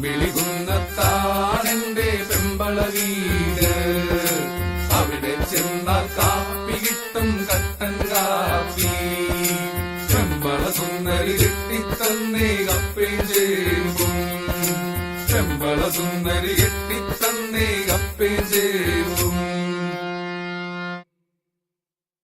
അമ്പിളികുന്നത്താണെന്റെ പെമ്പള വീട്. അവിടെ ചെന്ന കാപ്പി കിട്ടും കട്ടൻ കാപ്പി. പെമ്പള സുന്ദരി കെട്ടിത്തന്നേ കപ്പേ ചേരും പെമ്പള സുന്ദരി കെട്ടിത്തന്നേ കപ്പേ ചേരും